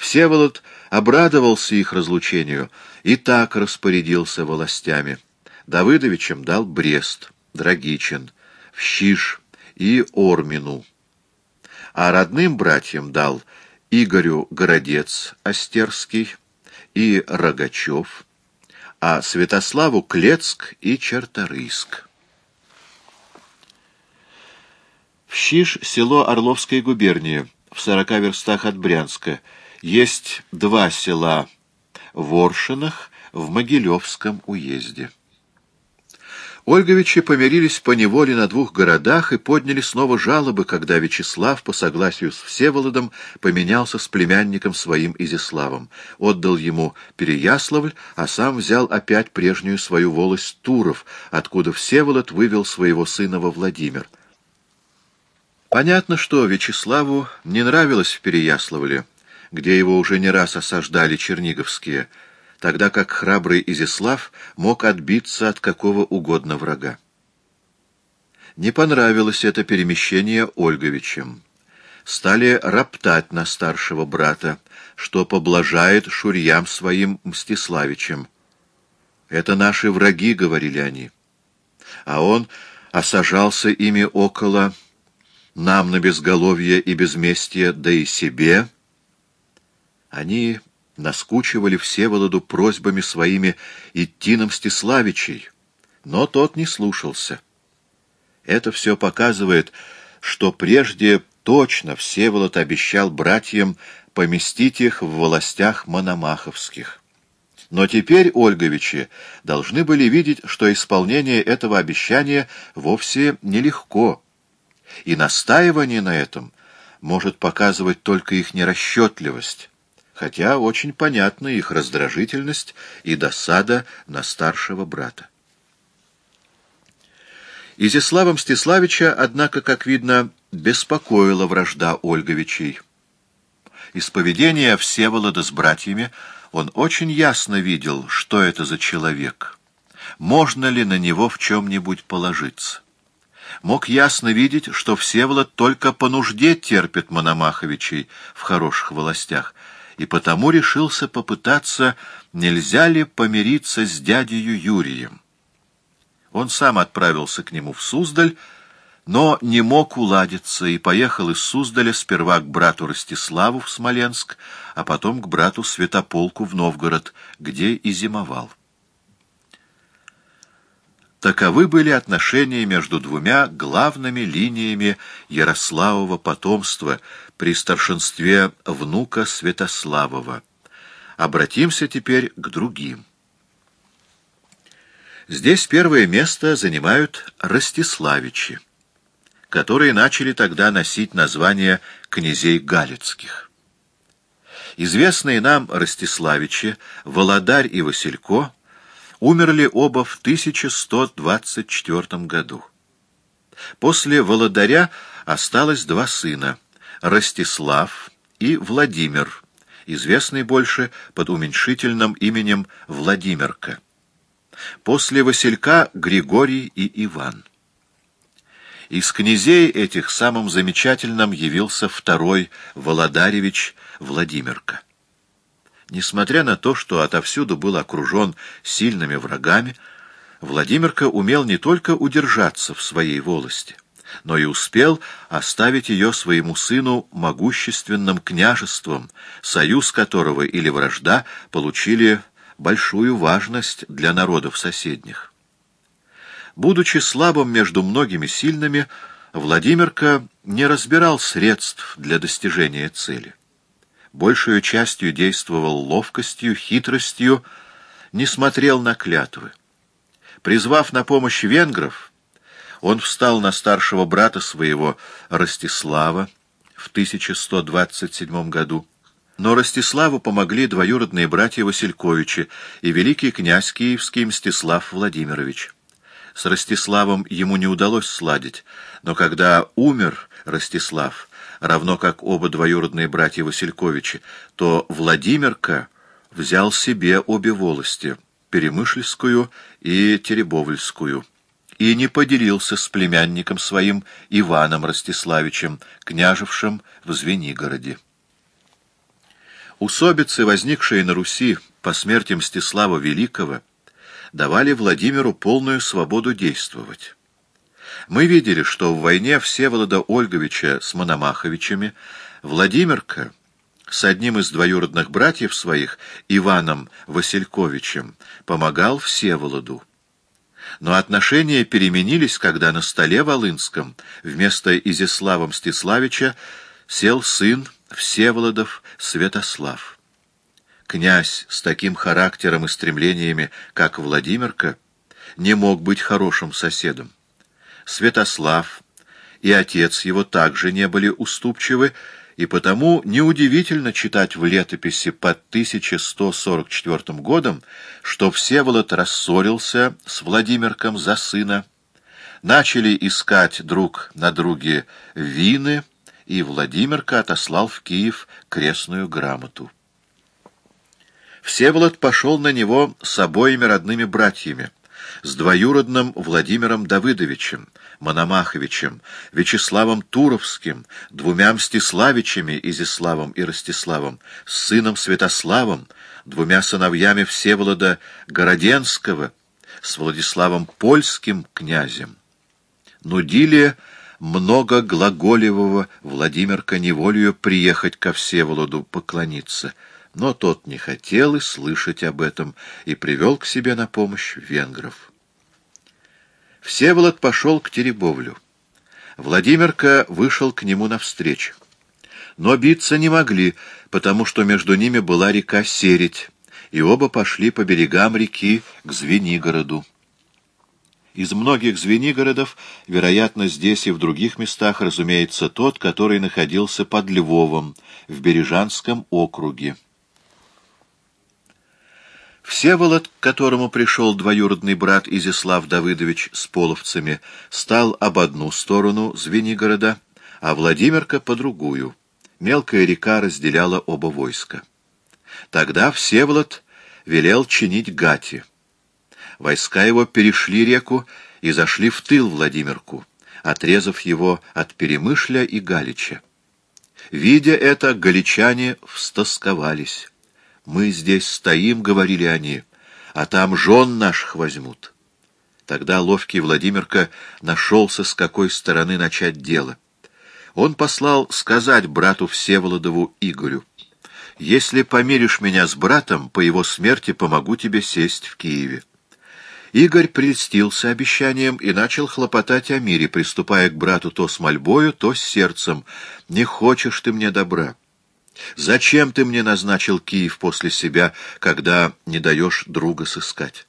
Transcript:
Всеволод обрадовался их разлучению и так распорядился властями. Давыдовичем дал Брест, Драгичин, Вщиш и Ормину, а родным братьям дал Игорю Городец Остерский и Рогачев, а Святославу Клецк и Черторыск. Вщиш — село Орловской губернии, в сорока верстах от Брянска. Есть два села в Оршинах в Могилевском уезде. Ольговичи помирились по неволе на двух городах и подняли снова жалобы, когда Вячеслав, по согласию с Всеволодом, поменялся с племянником своим Изяславом, отдал ему Переяславль, а сам взял опять прежнюю свою волость Туров, откуда Всеволод вывел своего сына во Владимир. Понятно, что Вячеславу не нравилось в Переяславле, где его уже не раз осаждали черниговские, тогда как храбрый Изяслав мог отбиться от какого угодно врага. Не понравилось это перемещение Ольговичем. Стали роптать на старшего брата, что поблажает шурьям своим Мстиславичем. «Это наши враги», — говорили они. А он осажался ими около нам на безголовье и безместье, да и себе. Они наскучивали Всеволоду просьбами своими идти на Мстиславичей, но тот не слушался. Это все показывает, что прежде точно Всеволод обещал братьям поместить их в властях мономаховских. Но теперь Ольговичи должны были видеть, что исполнение этого обещания вовсе нелегко, и настаивание на этом может показывать только их нерасчетливость, хотя очень понятна их раздражительность и досада на старшего брата. Изяслава Мстиславича, однако, как видно, беспокоила вражда Ольговичей. Из поведения Всеволода с братьями он очень ясно видел, что это за человек, можно ли на него в чем-нибудь положиться мог ясно видеть, что Всеволод только по нужде терпит Мономаховичей в хороших властях, и потому решился попытаться, нельзя ли помириться с дядею Юрием. Он сам отправился к нему в Суздаль, но не мог уладиться и поехал из Суздаля сперва к брату Ростиславу в Смоленск, а потом к брату Святополку в Новгород, где и зимовал. Таковы были отношения между двумя главными линиями Ярославова потомства при старшинстве внука Святославова. Обратимся теперь к другим. Здесь первое место занимают Ростиславичи, которые начали тогда носить название князей Галицких. Известные нам Ростиславичи, Володарь и Василько – Умерли оба в 1124 году. После Володаря осталось два сына — Ростислав и Владимир, известный больше под уменьшительным именем Владимирка. После Василька — Григорий и Иван. Из князей этих самым замечательным явился второй Володаревич Владимирка. Несмотря на то, что отовсюду был окружен сильными врагами, Владимирка умел не только удержаться в своей волости, но и успел оставить ее своему сыну могущественным княжеством, союз которого или вражда получили большую важность для народов соседних. Будучи слабым между многими сильными, Владимирка не разбирал средств для достижения цели большую частью действовал ловкостью, хитростью, не смотрел на клятвы. Призвав на помощь венгров, он встал на старшего брата своего Ростислава в 1127 году. Но Ростиславу помогли двоюродные братья Васильковичи и великий князь киевский Мстислав Владимирович. С Ростиславом ему не удалось сладить, но когда умер Ростислав, равно как оба двоюродные братья Васильковичи, то Владимирка взял себе обе волости, Перемышльскую и Теребовльскую, и не поделился с племянником своим Иваном Ростиславичем, княжевшим в Звенигороде. Усобицы, возникшие на Руси по смерти Мстислава Великого, давали Владимиру полную свободу действовать. Мы видели, что в войне Всеволода Ольговича с Мономаховичами Владимирка с одним из двоюродных братьев своих, Иваном Васильковичем, помогал Всеволоду. Но отношения переменились, когда на столе Волынском вместо Изяслава Мстиславича сел сын Всеволодов Святослав. Князь с таким характером и стремлениями, как Владимирка, не мог быть хорошим соседом. Святослав и отец его также не были уступчивы, и потому неудивительно читать в летописи под 1144 годом, что Всеволод рассорился с Владимирком за сына, начали искать друг на друге вины, и Владимирка отослал в Киев крестную грамоту. Всеволод пошел на него с обоими родными братьями, с двоюродным Владимиром Давыдовичем, Мономаховичем, Вячеславом Туровским, двумя Мстиславичами, Изиславом и Ростиславом, с сыном Святославом, двумя сыновьями Всеволода Городенского, с Владиславом Польским князем. Нудили много глаголевого Владимирка неволею приехать ко Всеволоду поклониться, но тот не хотел и слышать об этом и привел к себе на помощь венгров. Всеволод пошел к Теребовлю. Владимирка вышел к нему навстречу. Но биться не могли, потому что между ними была река Середь, и оба пошли по берегам реки к Звенигороду. Из многих Звенигородов, вероятно, здесь и в других местах, разумеется, тот, который находился под Львовом, в Бережанском округе. Всеволод, к которому пришел двоюродный брат Изяслав Давыдович с половцами, стал об одну сторону Звенигорода, а Владимирка — по другую. Мелкая река разделяла оба войска. Тогда Всеволод велел чинить гати. Войска его перешли реку и зашли в тыл Владимирку, отрезав его от Перемышля и Галича. Видя это, галичане встосковались. «Мы здесь стоим», — говорили они, — «а там жен наших возьмут». Тогда ловкий Владимирка нашелся, с какой стороны начать дело. Он послал сказать брату Всеволодову Игорю, «Если помиришь меня с братом, по его смерти помогу тебе сесть в Киеве». Игорь прельстился обещанием и начал хлопотать о мире, приступая к брату то с мольбою, то с сердцем. «Не хочешь ты мне добра. Зачем ты мне назначил Киев после себя, когда не даешь друга сыскать?